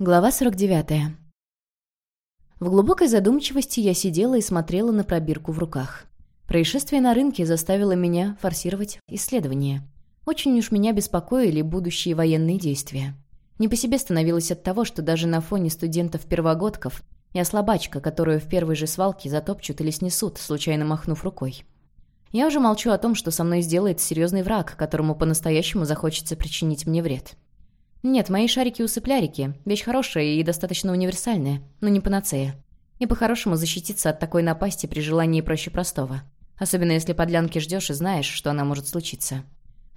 Глава 49. В глубокой задумчивости я сидела и смотрела на пробирку в руках. Происшествие на рынке заставило меня форсировать исследование. Очень уж меня беспокоили будущие военные действия. Не по себе становилось от того, что даже на фоне студентов-первогодков я слабачка, которую в первой же свалке затопчут или снесут, случайно махнув рукой. Я уже молчу о том, что со мной сделает серьезный враг, которому по-настоящему захочется причинить мне вред. Нет, мои шарики-усыплярики — вещь хорошая и достаточно универсальная, но не панацея. И по-хорошему защититься от такой напасти при желании проще простого. Особенно если подлянки ждешь и знаешь, что она может случиться.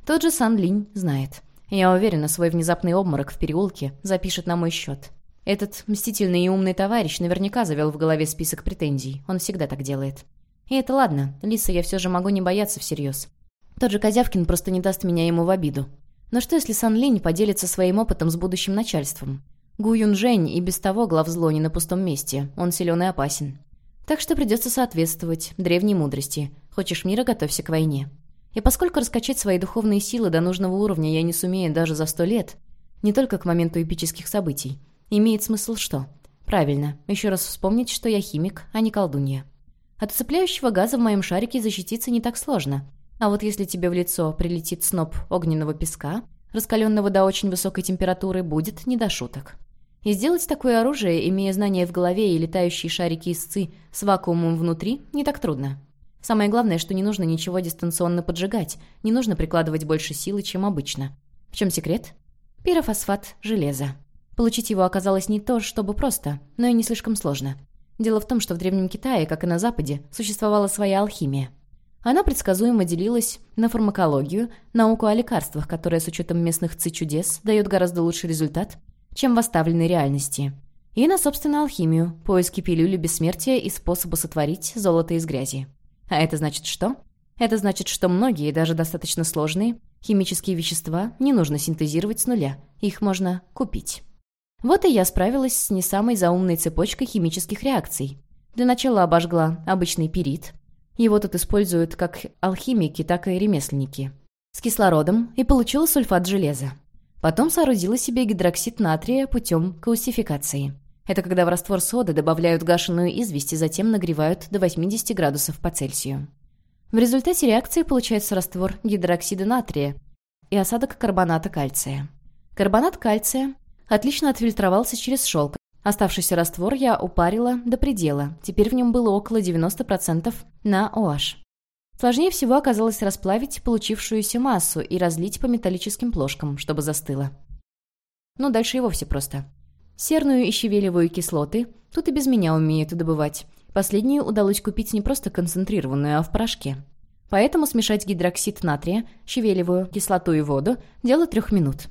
Тот же Сан Линь знает. Я уверена, свой внезапный обморок в переулке запишет на мой счет. Этот мстительный и умный товарищ наверняка завел в голове список претензий. Он всегда так делает. И это ладно, Лиса я все же могу не бояться всерьез. Тот же Козявкин просто не даст меня ему в обиду. Но что, если Сан Линь поделится своим опытом с будущим начальством? Гу Юн Жень и без того главзло не на пустом месте. Он силен и опасен. Так что придется соответствовать древней мудрости. Хочешь мира, готовься к войне. И поскольку раскачать свои духовные силы до нужного уровня я не сумею даже за сто лет, не только к моменту эпических событий, имеет смысл что? Правильно, еще раз вспомнить, что я химик, а не колдунья. От усыпляющего газа в моем шарике защититься не так сложно. А вот если тебе в лицо прилетит сноп огненного песка, раскаленного до очень высокой температуры, будет не до шуток. И сделать такое оружие, имея знания в голове и летающие шарики истцы с вакуумом внутри, не так трудно. Самое главное, что не нужно ничего дистанционно поджигать, не нужно прикладывать больше силы, чем обычно. В чем секрет? Пирофосфат железа. Получить его оказалось не то, чтобы просто, но и не слишком сложно. Дело в том, что в Древнем Китае, как и на Западе, существовала своя алхимия – она предсказуемо делилась на фармакологию, науку о лекарствах, которая с учетом местных ци-чудес дает гораздо лучший результат, чем в оставленной реальности. И на, собственно, алхимию, поиски пилюли бессмертия и способа сотворить золото из грязи. А это значит что? Это значит, что многие, даже достаточно сложные, химические вещества не нужно синтезировать с нуля, их можно купить. Вот и я справилась с не самой заумной цепочкой химических реакций. Для начала обожгла обычный пирит, его тут используют как алхимики, так и ремесленники. С кислородом и получила сульфат железа. Потом соорудила себе гидроксид натрия путем каустификации. Это когда в раствор соды добавляют гашеную известь и затем нагревают до 80 градусов по Цельсию. В результате реакции получается раствор гидроксида натрия и осадок карбоната кальция. Карбонат кальция отлично отфильтровался через шелк, Оставшийся раствор я упарила до предела, теперь в нем было около 90% на OH. Сложнее всего оказалось расплавить получившуюся массу и разлить по металлическим плошкам, чтобы застыло. Ну, дальше и вовсе просто. Серную и щавелевую кислоты тут и без меня умеют добывать. Последнюю удалось купить не просто концентрированную, а в порошке. Поэтому смешать гидроксид натрия, щавелевую, кислоту и воду – дело трех минут.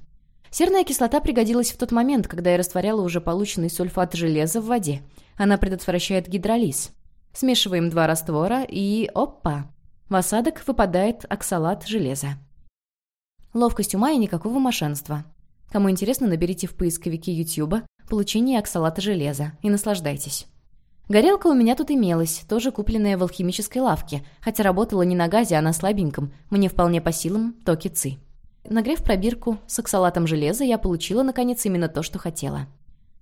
Серная кислота пригодилась в тот момент, когда я растворяла уже полученный сульфат железа в воде. Она предотвращает гидролиз. Смешиваем два раствора и... опа! В осадок выпадает оксалат железа. Ловкость ума и никакого мошенства. Кому интересно, наберите в поисковике YouTube «Получение оксалата железа» и наслаждайтесь. Горелка у меня тут имелась, тоже купленная в алхимической лавке, хотя работала не на газе, а на слабеньком, мне вполне по силам токи ци. Нагрев пробирку с оксалатом железа, я получила, наконец, именно то, что хотела.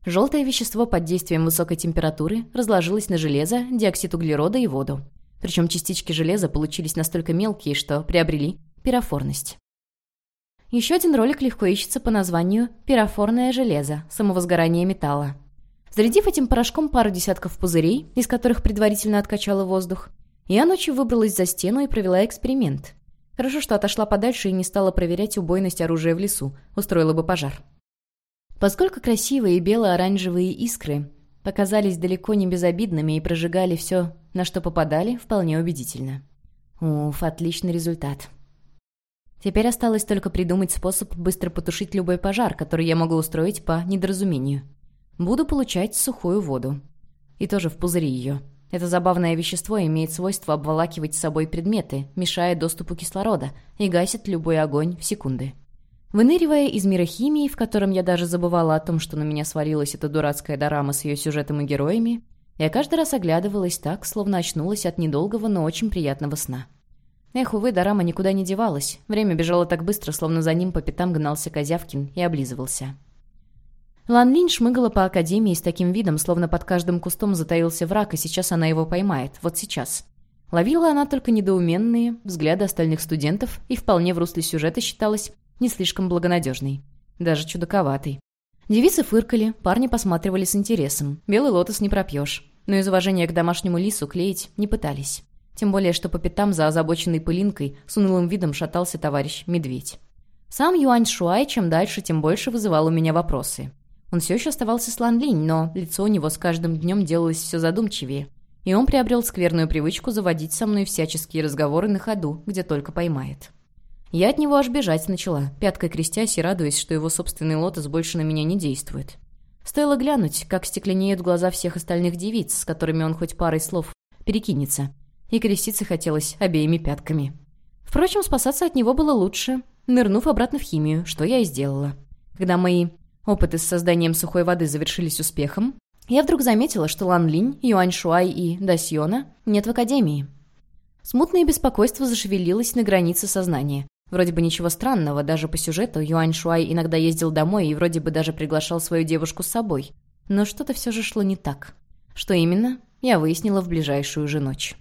Желтое вещество под действием высокой температуры разложилось на железо, диоксид углерода и воду. Причем частички железа получились настолько мелкие, что приобрели пирофорность. Еще один ролик легко ищется по названию «Пирофорное железо. Самовозгорание металла». Зарядив этим порошком пару десятков пузырей, из которых предварительно откачала воздух, я ночью выбралась за стену и провела эксперимент. Хорошо, что отошла подальше и не стала проверять убойность оружия в лесу, устроила бы пожар. Поскольку красивые бело-оранжевые искры показались далеко не безобидными и прожигали все, на что попадали, вполне убедительно. Уф, отличный результат. Теперь осталось только придумать способ быстро потушить любой пожар, который я могу устроить по недоразумению. Буду получать сухую воду. И тоже в пузыри ее. Это забавное вещество имеет свойство обволакивать с собой предметы, мешая доступу кислорода, и гасит любой огонь в секунды. Выныривая из мира химии, в котором я даже забывала о том, что на меня свалилась эта дурацкая дорама с ее сюжетом и героями, я каждый раз оглядывалась так, словно очнулась от недолгого, но очень приятного сна. Эх, увы, дорама никуда не девалась. Время бежало так быстро, словно за ним по пятам гнался Козявкин и облизывался. Лан Линь шмыгала по академии с таким видом, словно под каждым кустом затаился враг, и сейчас она его поймает. Вот сейчас. Ловила она только недоуменные взгляды остальных студентов и вполне в русле сюжета считалась не слишком благонадежной. Даже чудаковатой. Девицы фыркали, парни посматривали с интересом. Белый лотос не пропьешь. Но из уважения к домашнему лису клеить не пытались. Тем более, что по пятам за озабоченной пылинкой с унылым видом шатался товарищ Медведь. Сам Юань Шуай чем дальше, тем больше вызывал у меня вопросы. Он все еще оставался Слан Линь, но лицо у него с каждым днем делалось все задумчивее. И он приобрел скверную привычку заводить со мной всяческие разговоры на ходу, где только поймает. Я от него аж бежать начала, пяткой крестясь и радуясь, что его собственный лотос больше на меня не действует. Стоило глянуть, как стекленеют глаза всех остальных девиц, с которыми он хоть парой слов перекинется и креститься хотелось обеими пятками. Впрочем, спасаться от него было лучше, нырнув обратно в химию, что я и сделала. Когда мои опыты с созданием сухой воды завершились успехом, я вдруг заметила, что Лан Линь, Юань Шуай и Дасьона нет в академии. Смутное беспокойство зашевелилось на границе сознания. Вроде бы ничего странного, даже по сюжету Юань Шуай иногда ездил домой и вроде бы даже приглашал свою девушку с собой. Но что-то все же шло не так. Что именно, я выяснила в ближайшую же ночь.